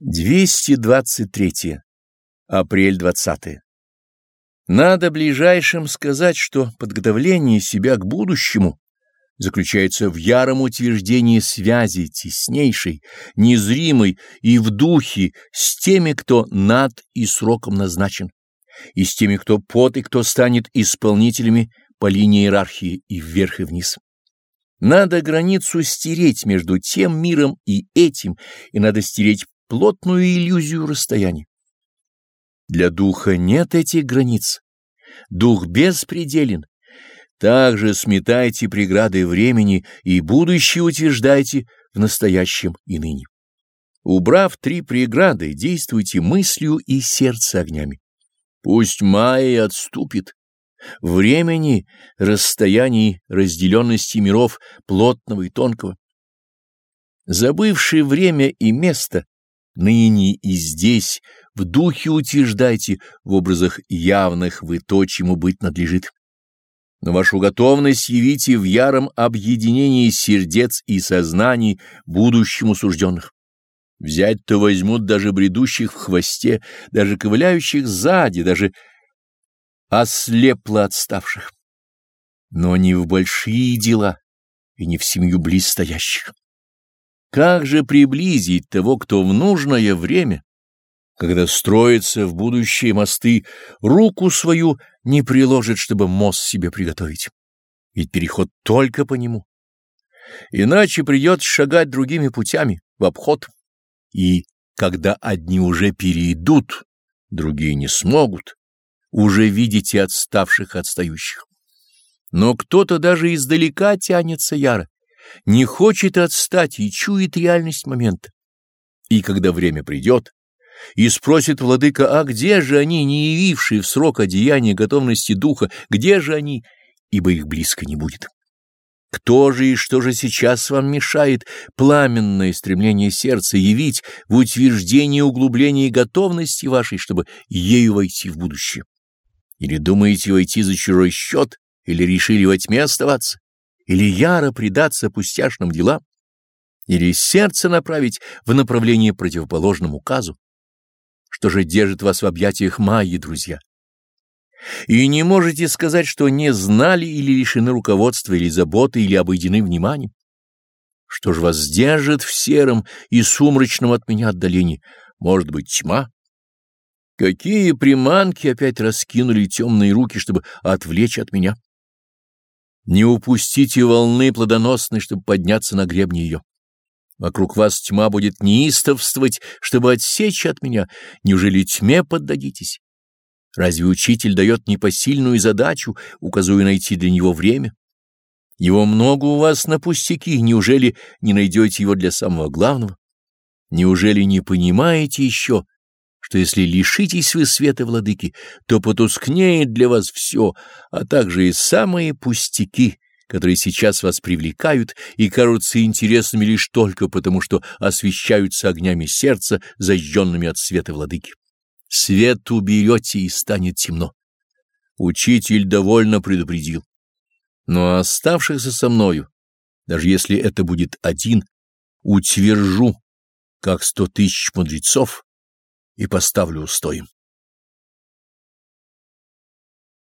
223. Апрель 20. Надо ближайшим сказать, что подготовление себя к будущему заключается в яром утверждении связи теснейшей, незримой и в духе с теми, кто над и сроком назначен, и с теми, кто под и кто станет исполнителями по линии иерархии и вверх и вниз. Надо границу стереть между тем миром и этим, и надо стереть плотную иллюзию расстояния. Для духа нет этих границ. Дух беспределен. Также сметайте преграды времени и будущее утверждайте в настоящем и ныне. Убрав три преграды, действуйте мыслью и сердце огнями. Пусть Майя отступит. Времени, расстояний, разделенности миров плотного и тонкого. Забывший время и место, ныне и здесь, в духе утверждайте, в образах явных вы то, чему быть надлежит. Но вашу готовность явите в яром объединении сердец и сознаний будущему сужденных. Взять-то возьмут даже бредущих в хвосте, даже ковыляющих сзади, даже ослепло отставших. Но не в большие дела и не в семью близстоящих. Как же приблизить того, кто в нужное время, когда строятся в будущее мосты, руку свою не приложит, чтобы мост себе приготовить? Ведь переход только по нему. Иначе придется шагать другими путями, в обход. И когда одни уже перейдут, другие не смогут, уже видите отставших отстающих. Но кто-то даже издалека тянется яро не хочет отстать и чует реальность момента. И когда время придет, и спросит владыка, а где же они, не явившие в срок одеяния готовности духа, где же они, ибо их близко не будет. Кто же и что же сейчас вам мешает пламенное стремление сердца явить в утверждение углубления готовности вашей, чтобы ею войти в будущее? Или думаете войти за чужой счет, или решили во тьме оставаться? Или яро предаться пустяшным делам, или сердце направить в направлении противоположному указу. Что же держит вас в объятиях Майи, друзья? И не можете сказать, что не знали или лишены руководства или заботы, или обойдены вниманием. Что же вас держит в сером и сумрачном от меня отдалении? Может быть, тьма? Какие приманки опять раскинули темные руки, чтобы отвлечь от меня? Не упустите волны плодоносной, чтобы подняться на гребне ее. Вокруг вас тьма будет неистовствовать, чтобы отсечь от меня. Неужели тьме поддадитесь? Разве учитель дает непосильную задачу, указуя найти для него время? Его много у вас на пустяки, неужели не найдете его для самого главного? Неужели не понимаете еще, что если лишитесь вы света владыки, то потускнеет для вас все, а также и самые пустяки, которые сейчас вас привлекают и кажутся интересными лишь только потому, что освещаются огнями сердца, зажженными от света владыки. Свет уберете, и станет темно. Учитель довольно предупредил. Но оставшихся со мною, даже если это будет один, утвержу, как сто тысяч мудрецов, и поставлю устоем.